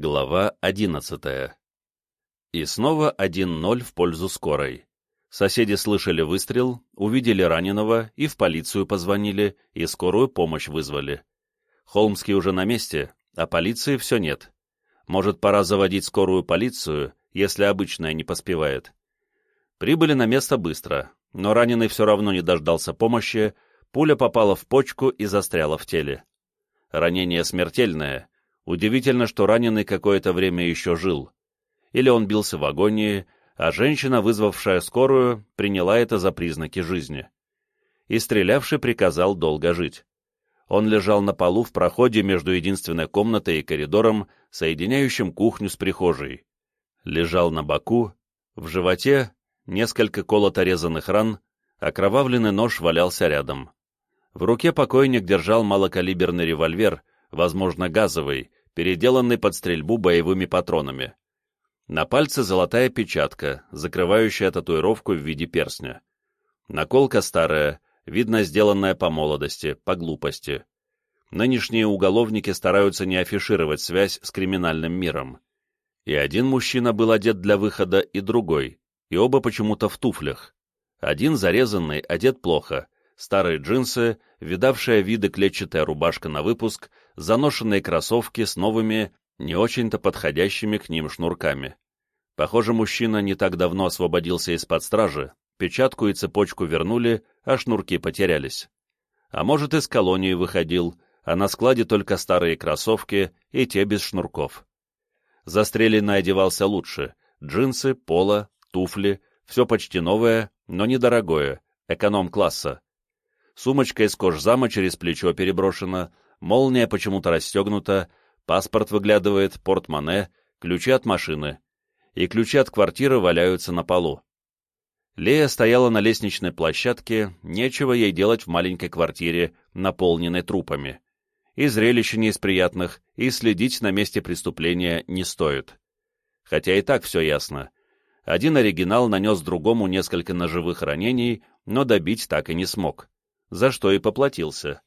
Глава 11 И снова 1-0 в пользу скорой. Соседи слышали выстрел, увидели раненого и в полицию позвонили, и скорую помощь вызвали. Холмский уже на месте, а полиции все нет. Может, пора заводить скорую полицию, если обычная не поспевает. Прибыли на место быстро, но раненый все равно не дождался помощи, пуля попала в почку и застряла в теле. Ранение смертельное — Удивительно, что раненый какое-то время еще жил. Или он бился в агонии, а женщина, вызвавшая скорую, приняла это за признаки жизни. И стрелявший приказал долго жить. Он лежал на полу в проходе между единственной комнатой и коридором, соединяющим кухню с прихожей. Лежал на боку, в животе несколько колото-резанных ран, окровавленный нож валялся рядом. В руке покойник держал малокалиберный револьвер, возможно, газовый, переделанный под стрельбу боевыми патронами. На пальце золотая печатка, закрывающая татуировку в виде перстня. Наколка старая, видно сделанная по молодости, по глупости. Нынешние уголовники стараются не афишировать связь с криминальным миром. И один мужчина был одет для выхода, и другой, и оба почему-то в туфлях. Один зарезанный, одет плохо, старые джинсы, видавшая виды клетчатая рубашка на выпуск, заношенные кроссовки с новыми, не очень-то подходящими к ним шнурками. Похоже, мужчина не так давно освободился из-под стражи, печатку и цепочку вернули, а шнурки потерялись. А может, из колонии выходил, а на складе только старые кроссовки и те без шнурков. Застреленный одевался лучше, джинсы, поло, туфли, все почти новое, но недорогое, эконом-класса. Сумочка из кожзама через плечо переброшена, молния почему-то расстегнута, паспорт выглядывает, портмоне, ключи от машины. И ключи от квартиры валяются на полу. Лея стояла на лестничной площадке, нечего ей делать в маленькой квартире, наполненной трупами. И зрелище не из приятных, и следить на месте преступления не стоит. Хотя и так все ясно. Один оригинал нанес другому несколько ножевых ранений, но добить так и не смог за что и поплатился.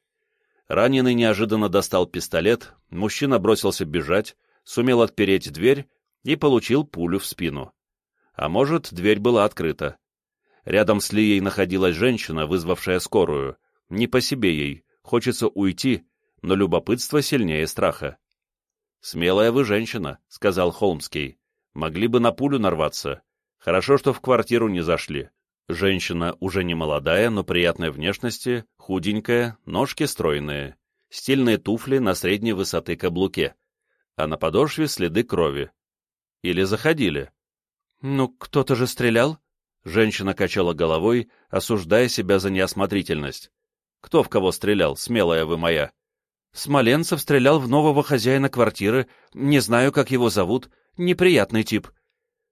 Раненый неожиданно достал пистолет, мужчина бросился бежать, сумел отпереть дверь и получил пулю в спину. А может, дверь была открыта. Рядом с Лией находилась женщина, вызвавшая скорую. Не по себе ей, хочется уйти, но любопытство сильнее страха. «Смелая вы женщина», — сказал Холмский. «Могли бы на пулю нарваться. Хорошо, что в квартиру не зашли. Женщина уже не молодая, но приятной внешности, худенькая, ножки стройные, стильные туфли на средней высоты каблуке, а на подошве следы крови. Или заходили. «Ну, кто-то же стрелял?» Женщина качала головой, осуждая себя за неосмотрительность. «Кто в кого стрелял, смелая вы моя?» «Смоленцев стрелял в нового хозяина квартиры, не знаю, как его зовут, неприятный тип».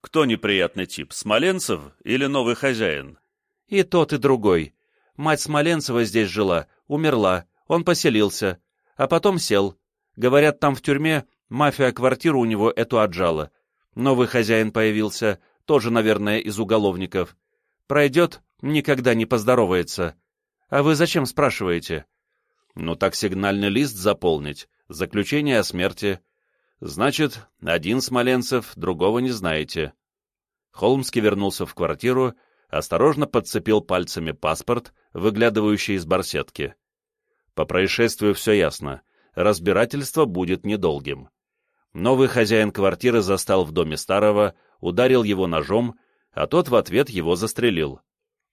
Кто неприятный тип, Смоленцев или новый хозяин? И тот, и другой. Мать Смоленцева здесь жила, умерла, он поселился, а потом сел. Говорят, там в тюрьме мафия квартиру у него эту отжала. Новый хозяин появился, тоже, наверное, из уголовников. Пройдет, никогда не поздоровается. А вы зачем спрашиваете? Ну так сигнальный лист заполнить, заключение о смерти, Значит, один Смоленцев, другого не знаете. Холмский вернулся в квартиру, осторожно подцепил пальцами паспорт, выглядывающий из барсетки. По происшествию все ясно. Разбирательство будет недолгим. Новый хозяин квартиры застал в доме старого, ударил его ножом, а тот в ответ его застрелил.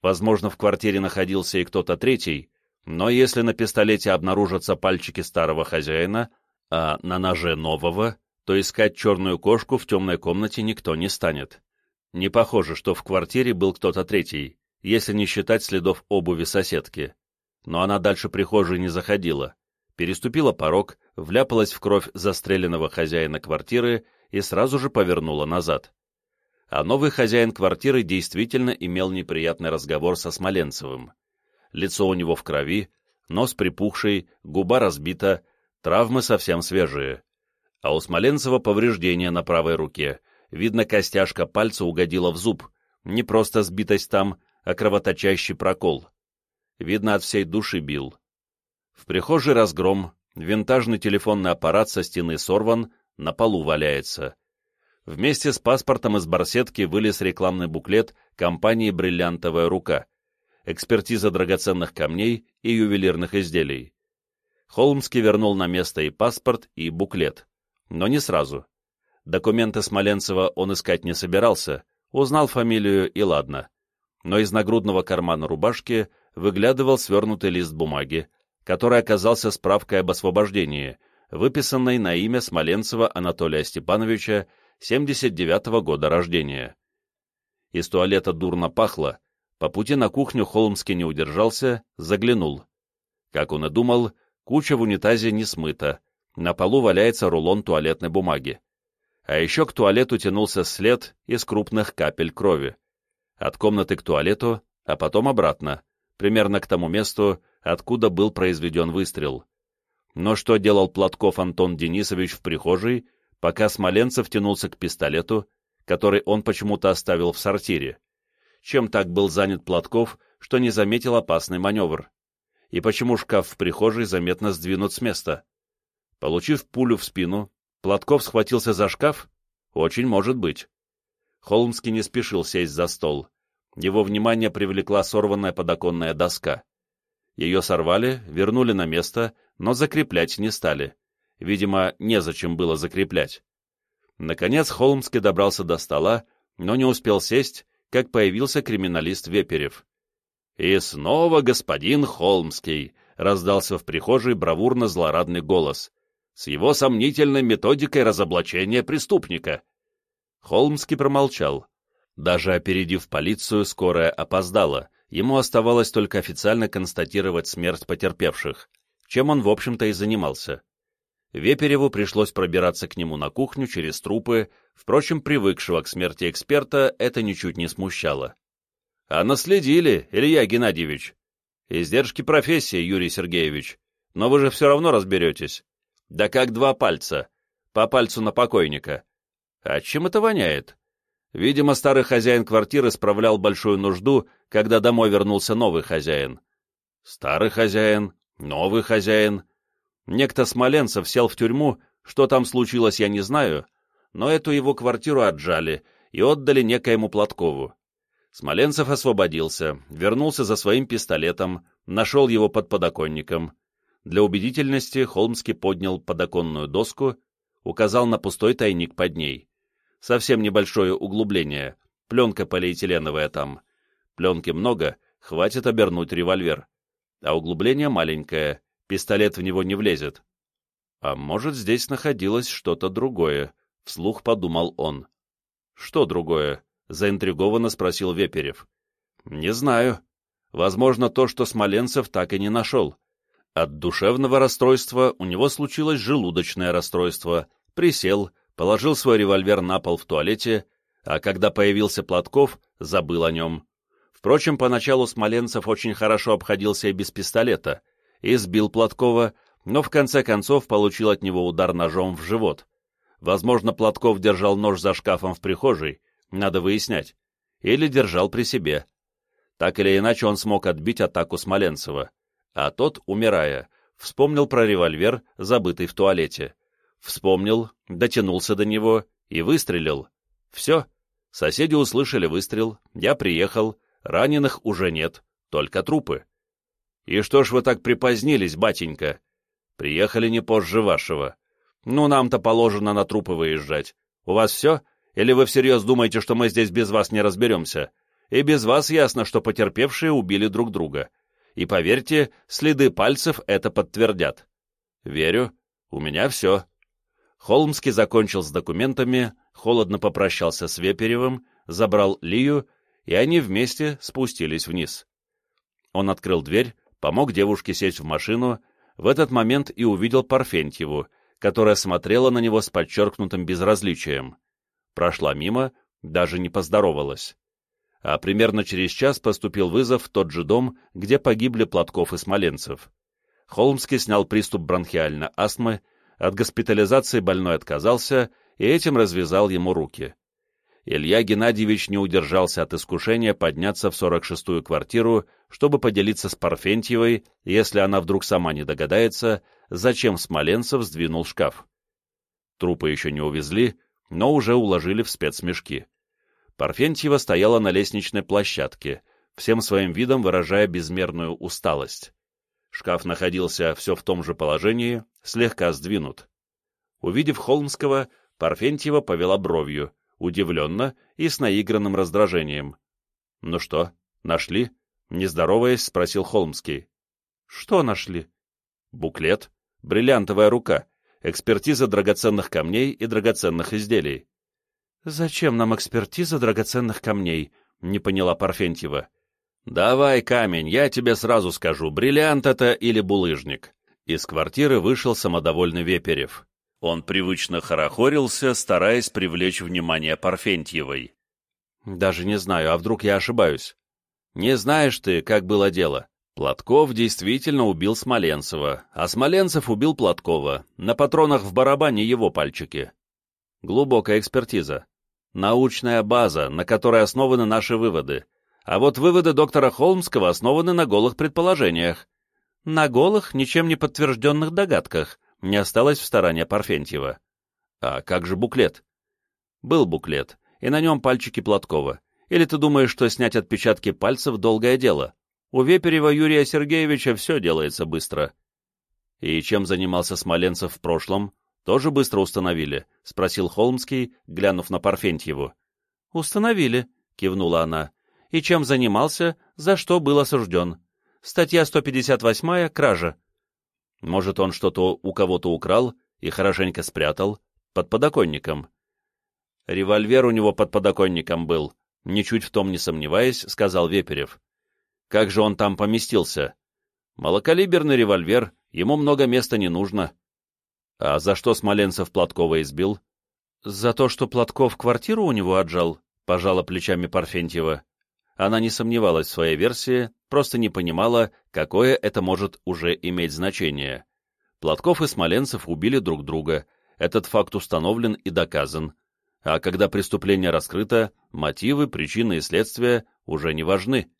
Возможно, в квартире находился и кто-то третий, но если на пистолете обнаружатся пальчики старого хозяина, а на ноже нового, то искать черную кошку в темной комнате никто не станет. Не похоже, что в квартире был кто-то третий, если не считать следов обуви соседки. Но она дальше прихожей не заходила. Переступила порог, вляпалась в кровь застреленного хозяина квартиры и сразу же повернула назад. А новый хозяин квартиры действительно имел неприятный разговор со Смоленцевым. Лицо у него в крови, нос припухший, губа разбита, Травмы совсем свежие. А у Смоленцева повреждения на правой руке. Видно, костяшка пальца угодила в зуб. Не просто сбитость там, а кровоточащий прокол. Видно, от всей души бил. В прихожей разгром, винтажный телефонный аппарат со стены сорван, на полу валяется. Вместе с паспортом из барсетки вылез рекламный буклет компании «Бриллиантовая рука», экспертиза драгоценных камней и ювелирных изделий. Холмский вернул на место и паспорт, и буклет. Но не сразу. Документы Смоленцева он искать не собирался, узнал фамилию и ладно. Но из нагрудного кармана рубашки выглядывал свернутый лист бумаги, который оказался справкой об освобождении, выписанной на имя Смоленцева Анатолия Степановича 79-го года рождения. Из туалета дурно пахло, по пути на кухню Холмский не удержался, заглянул. Как он и думал, куча в унитазе не смыта, на полу валяется рулон туалетной бумаги. А еще к туалету тянулся след из крупных капель крови. От комнаты к туалету, а потом обратно, примерно к тому месту, откуда был произведен выстрел. Но что делал Платков Антон Денисович в прихожей, пока Смоленцев тянулся к пистолету, который он почему-то оставил в сортире? Чем так был занят Платков, что не заметил опасный маневр? И почему шкаф в прихожей заметно сдвинут с места? Получив пулю в спину, Платков схватился за шкаф? Очень может быть. Холмский не спешил сесть за стол. Его внимание привлекла сорванная подоконная доска. Ее сорвали, вернули на место, но закреплять не стали. Видимо, незачем было закреплять. Наконец Холмский добрался до стола, но не успел сесть, как появился криминалист Веперев. «И снова господин Холмский!» — раздался в прихожей бравурно-злорадный голос. «С его сомнительной методикой разоблачения преступника!» Холмский промолчал. Даже опередив полицию, скорая опоздала, ему оставалось только официально констатировать смерть потерпевших, чем он, в общем-то, и занимался. Вепереву пришлось пробираться к нему на кухню через трупы, впрочем, привыкшего к смерти эксперта это ничуть не смущало. «А наследили, Илья Геннадьевич!» «Издержки профессии, Юрий Сергеевич. Но вы же все равно разберетесь. Да как два пальца. По пальцу на покойника. А чем это воняет?» Видимо, старый хозяин квартиры справлял большую нужду, когда домой вернулся новый хозяин. Старый хозяин, новый хозяин. Некто Смоленцев сел в тюрьму, что там случилось, я не знаю, но эту его квартиру отжали и отдали некоему Платкову. Смоленцев освободился, вернулся за своим пистолетом, нашел его под подоконником. Для убедительности Холмский поднял подоконную доску, указал на пустой тайник под ней. Совсем небольшое углубление, пленка полиэтиленовая там. Пленки много, хватит обернуть револьвер. А углубление маленькое, пистолет в него не влезет. А может, здесь находилось что-то другое, вслух подумал он. Что другое? Заинтригованно спросил Веперев. Не знаю. Возможно, то, что Смоленцев так и не нашел. От душевного расстройства у него случилось желудочное расстройство. Присел, положил свой револьвер на пол в туалете, а когда появился Платков, забыл о нем. Впрочем, поначалу Смоленцев очень хорошо обходился и без пистолета, и сбил Платкова, но в конце концов получил от него удар ножом в живот. Возможно, Платков держал нож за шкафом в прихожей, надо выяснять, или держал при себе. Так или иначе он смог отбить атаку Смоленцева, а тот, умирая, вспомнил про револьвер, забытый в туалете. Вспомнил, дотянулся до него и выстрелил. Все. Соседи услышали выстрел, я приехал, раненых уже нет, только трупы. И что ж вы так припозднились, батенька? Приехали не позже вашего. Ну, нам-то положено на трупы выезжать. У вас все? Или вы всерьез думаете, что мы здесь без вас не разберемся? И без вас ясно, что потерпевшие убили друг друга. И поверьте, следы пальцев это подтвердят. Верю. У меня все. Холмский закончил с документами, холодно попрощался с Веперевым, забрал Лию, и они вместе спустились вниз. Он открыл дверь, помог девушке сесть в машину, в этот момент и увидел Парфентьеву, которая смотрела на него с подчеркнутым безразличием. Прошла мимо, даже не поздоровалась. А примерно через час поступил вызов в тот же дом, где погибли Платков и Смоленцев. Холмский снял приступ бронхиальной астмы, от госпитализации больной отказался и этим развязал ему руки. Илья Геннадьевич не удержался от искушения подняться в 46-ю квартиру, чтобы поделиться с Парфентьевой, если она вдруг сама не догадается, зачем Смоленцев сдвинул шкаф. Трупы еще не увезли, но уже уложили в спецмешки. Парфентьева стояла на лестничной площадке, всем своим видом выражая безмерную усталость. Шкаф находился все в том же положении, слегка сдвинут. Увидев Холмского, Парфентьева повела бровью, удивленно и с наигранным раздражением. — Ну что, нашли? — не спросил Холмский. — Что нашли? — Буклет, бриллиантовая рука, экспертиза драгоценных камней и драгоценных изделий. «Зачем нам экспертиза драгоценных камней?» — не поняла Парфентьева. «Давай камень, я тебе сразу скажу, бриллиант это или булыжник». Из квартиры вышел самодовольный Веперев. Он привычно хорохорился, стараясь привлечь внимание Парфентьевой. «Даже не знаю, а вдруг я ошибаюсь?» «Не знаешь ты, как было дело. Платков действительно убил Смоленцева, а Смоленцев убил Платкова. На патронах в барабане его пальчики. Глубокая экспертиза. Научная база, на которой основаны наши выводы. А вот выводы доктора Холмского основаны на голых предположениях. На голых, ничем не подтвержденных догадках, не осталось в стороне Парфентьева. А как же буклет? Был буклет, и на нем пальчики Платкова. Или ты думаешь, что снять отпечатки пальцев — долгое дело? У Веперева Юрия Сергеевича все делается быстро. И чем занимался Смоленцев в прошлом, тоже быстро установили? — спросил Холмский, глянув на Парфентьеву. — Установили, — кивнула она. — И чем занимался, за что был осужден. Статья 158 — кража. Может, он что-то у кого-то украл и хорошенько спрятал, под подоконником. Револьвер у него под подоконником был, ничуть в том не сомневаясь, сказал Веперев. Как же он там поместился? Малокалиберный револьвер, ему много места не нужно. А за что Смоленцев Платкова избил? За то, что Платков квартиру у него отжал, пожала плечами Парфентьева. Она не сомневалась в своей версии, просто не понимала, какое это может уже иметь значение. Платков и Смоленцев убили друг друга, этот факт установлен и доказан. А когда преступление раскрыто, мотивы, причины и следствия уже не важны.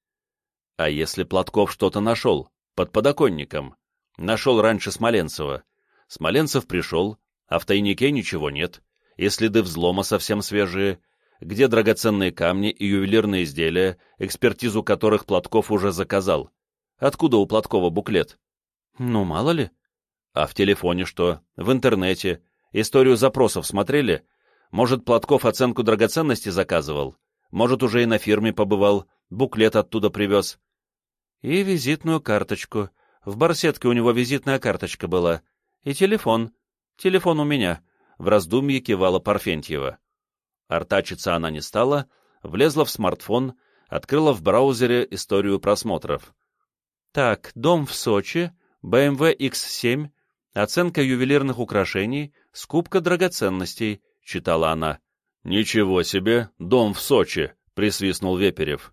А если Платков что-то нашел, под подоконником, нашел раньше Смоленцева, Смоленцев пришел, а в тайнике ничего нет, и следы взлома совсем свежие, где драгоценные камни и ювелирные изделия, экспертизу которых Платков уже заказал. Откуда у Платкова буклет? Ну, мало ли. А в телефоне что? В интернете? Историю запросов смотрели? Может, Платков оценку драгоценности заказывал? Может, уже и на фирме побывал, буклет оттуда привез? И визитную карточку. В барсетке у него визитная карточка была. И телефон. Телефон у меня. В раздумье кивала Парфентьева. Артачиться она не стала, влезла в смартфон, открыла в браузере историю просмотров. Так, дом в Сочи, BMW X7, оценка ювелирных украшений, скупка драгоценностей, читала она. «Ничего себе, дом в Сочи!» — присвистнул Веперев.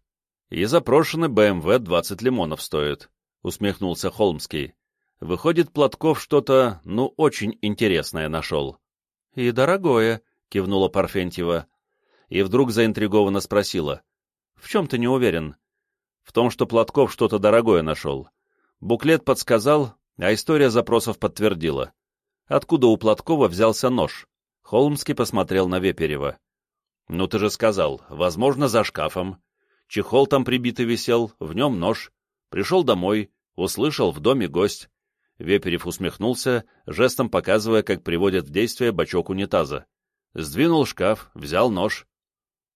«И запрошенный БМВ 20 лимонов стоит», — усмехнулся Холмский. Выходит, Платков что-то, ну, очень интересное нашел. — И дорогое, — кивнула Парфентьева. И вдруг заинтригованно спросила. — В чем ты не уверен? — В том, что Платков что-то дорогое нашел. Буклет подсказал, а история запросов подтвердила. Откуда у Платкова взялся нож? Холмский посмотрел на Веперева. — Ну ты же сказал, возможно, за шкафом. Чехол там прибитый висел, в нем нож. Пришел домой, услышал в доме гость. Веперев усмехнулся, жестом показывая, как приводят в действие бачок унитаза. Сдвинул шкаф, взял нож.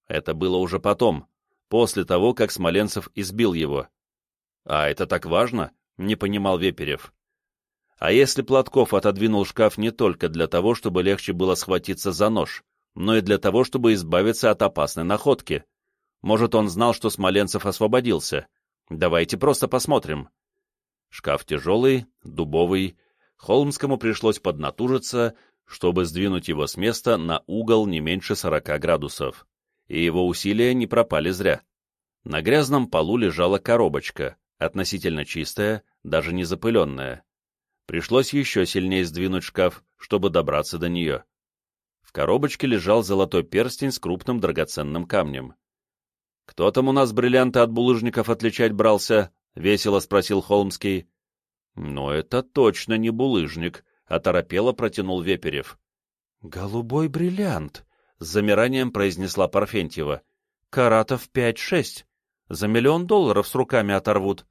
Это было уже потом, после того, как Смоленцев избил его. «А это так важно?» — не понимал Веперев. А если Платков отодвинул шкаф не только для того, чтобы легче было схватиться за нож, но и для того, чтобы избавиться от опасной находки? Может, он знал, что Смоленцев освободился? Давайте просто посмотрим. Шкаф тяжелый, дубовый. Холмскому пришлось поднатужиться, чтобы сдвинуть его с места на угол не меньше 40 градусов. И его усилия не пропали зря. На грязном полу лежала коробочка, относительно чистая, даже не запыленная. Пришлось еще сильнее сдвинуть шкаф, чтобы добраться до нее. В коробочке лежал золотой перстень с крупным драгоценным камнем. «Кто там у нас бриллианты от булыжников отличать брался?» — весело спросил Холмский. «Но это точно не булыжник», — оторопело протянул Веперев. «Голубой бриллиант», — с замиранием произнесла Парфентьева. «Каратов пять-шесть. За миллион долларов с руками оторвут».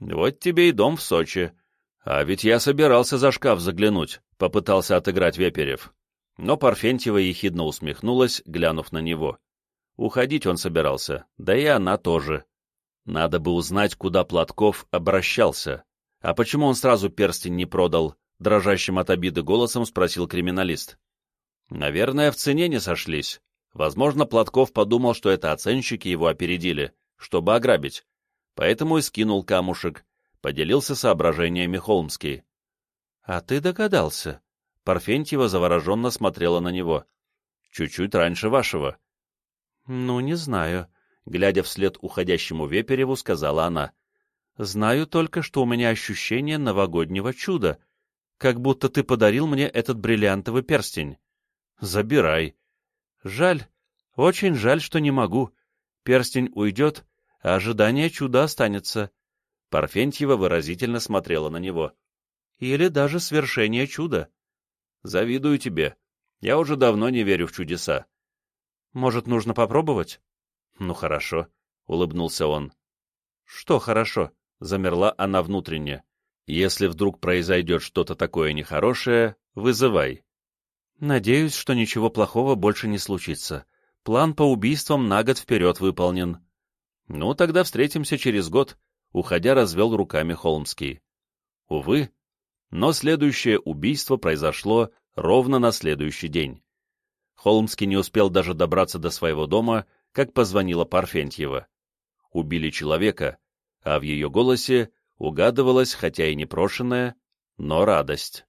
«Вот тебе и дом в Сочи. А ведь я собирался за шкаф заглянуть», — попытался отыграть Веперев. Но Парфентьева ехидно усмехнулась, глянув на него. Уходить он собирался, да и она тоже. Надо бы узнать, куда Платков обращался. А почему он сразу перстень не продал? Дрожащим от обиды голосом спросил криминалист. Наверное, в цене не сошлись. Возможно, Платков подумал, что это оценщики его опередили, чтобы ограбить. Поэтому и скинул камушек, поделился соображениями Холмский. — А ты догадался? Парфентьева завороженно смотрела на него. — Чуть-чуть раньше вашего. — Ну, не знаю, — глядя вслед уходящему Вепереву, сказала она. — Знаю только, что у меня ощущение новогоднего чуда, как будто ты подарил мне этот бриллиантовый перстень. Забирай. Жаль, очень жаль, что не могу. Перстень уйдет, а ожидание чуда останется. Парфентьева выразительно смотрела на него. Или даже свершение чуда. Завидую тебе. Я уже давно не верю в чудеса. Может, нужно попробовать? Ну, хорошо, — улыбнулся он. Что хорошо? — замерла она внутренне. Если вдруг произойдет что-то такое нехорошее, вызывай. Надеюсь, что ничего плохого больше не случится. План по убийствам на год вперед выполнен. Ну, тогда встретимся через год, уходя развел руками Холмский. Увы, но следующее убийство произошло ровно на следующий день. Холмский не успел даже добраться до своего дома, как позвонила Парфентьева. Убили человека, а в ее голосе угадывалась, хотя и непрошенная, но радость.